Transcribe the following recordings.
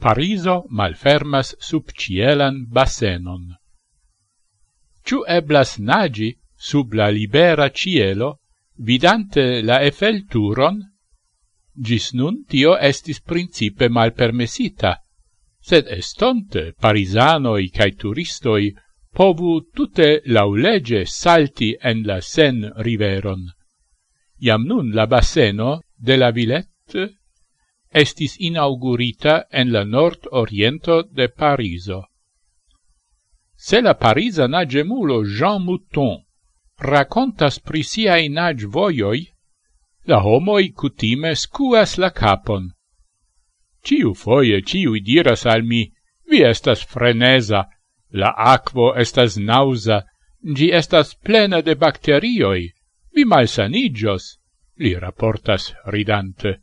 Pariso malfermas sub cielan bassenon. Ciu eblas nagi sub la libera cielo, vidante la Eiffelturon, gis nun tio estis principe malpermesita, sed estonte parisanoi cae turistoi povu tute laulege salti en la sen riveron. Iam nun la basseno de la Villette estis inaugurita en la nord-oriento de Pariso. Se la parisa nagemulo Jean Mouton racontas pri siai nage voioi, la homoi cutime scuas la capon. Ciu foie ciui diras al mi, vi estas frenesa, la aquo estas nausa, gi estas plena de bacterioi, vi malsanigios, li raportas ridante.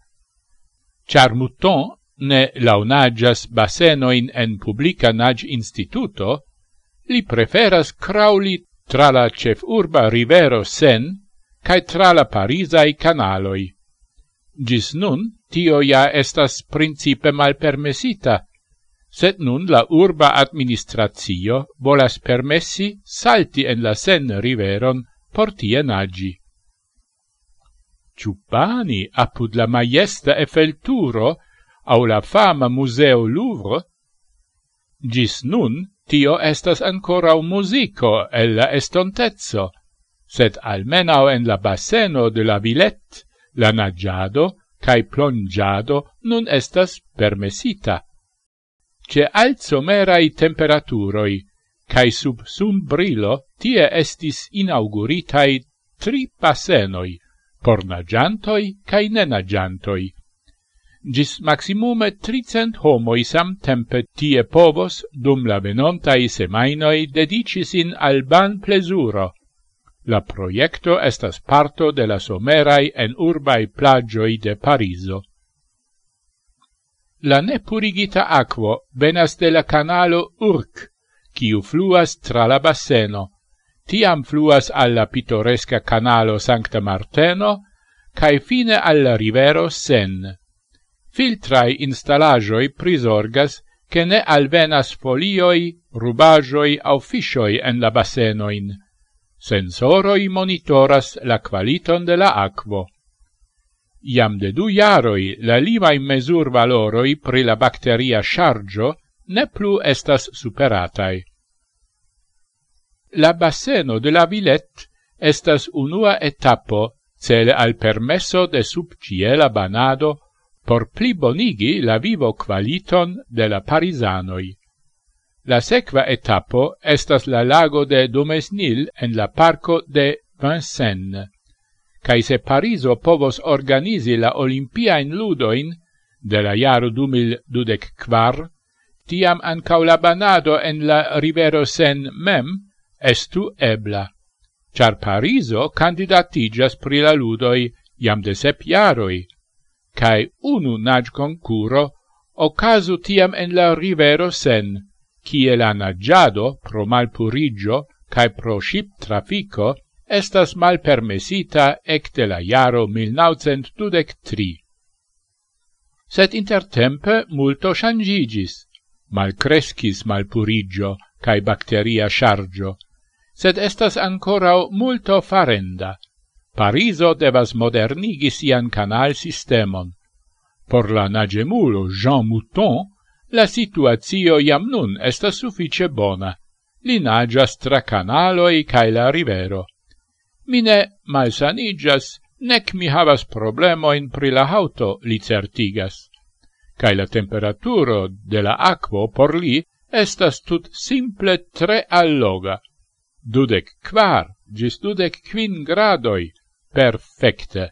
Char muton ne launagias basenoin en publica nag instituto, li preferas crauli tra la cef urba rivero sen, cae tra la parisai canaloi. Gis nun tio ja estas principe malpermesita, sed nun la urba administratio volas permessi salti en la sen riveron por tie nagi. Ciupani apud la maiesta Efelturo au la fama Museo Louvre, gis nun tio estas ancora un musico el la estontezzo, sed almenau en la basseno de la Villette la nagiado cae plongiado nun estas permesita. Ce alzomerai temperaturoi, cae sub sum brilo tie estis inauguritai tri basenoi, por naĝantoj kaj nenaĝantoj. Gis maximume tricent homoi samtempe tie povos, dum la venontai semainoi, dedici in al ban plesuro. La proiecto estas parto de la somerai en urbai plagioi de Pariso. La nepurigita aquo venas de la canalo Urc, quiu fluas tra la basseno, tiam fluas alla pittoresca canalo Sancta Marteno, cae fine alla rivero Sen. Filtrai installagioi prisorgas che ne alvenas folioi, rubagioi au fisioi en la bassenoin. Sensoroi monitoras la qualiton de la aquo. Iam de du jaroi la limai mesur valoroi pri la bacteria chargio ne plu estas superatai. La basseno de la Villette estas unua etapo cele al permesso de subciela banado por plibonigi la vivo qualiton de la parisanoi. La sequa etapo estas la lago de Domesnil en la parco de Vincennes, Cai se Pariso povos organizi la Olimpia in ludoin de la jaro dumil dudec quar, tiam ancau la banado en la rivero sen mem estu ebla, char Pariso candidatigas pri la ludoi iam de sep jaroi, cae unu nag concuro ocasu tiam en la rivero sen, cie la nagiado pro malpurigio cae pro ship trafico estas malpermesita ecte la jaro 1923. Sed intertempe multo shangigis, malcrescis malpurigio cae bacteria chargio, sed estas ancorau multo farenda. Pariso devas modernigi sian canal sistemon. Por la nagemulo Jean Mouton, la situazio iam nun estas suffice bona. Li nagias tra canaloi cae la rivero. Mine malsanigas, nec mi havas problemoin pri la auto, li certigas. Cae la temperaturo de la aquo por li estas tut simple tre alloga dudec quar gis dudec quin gradoi. Perfecte.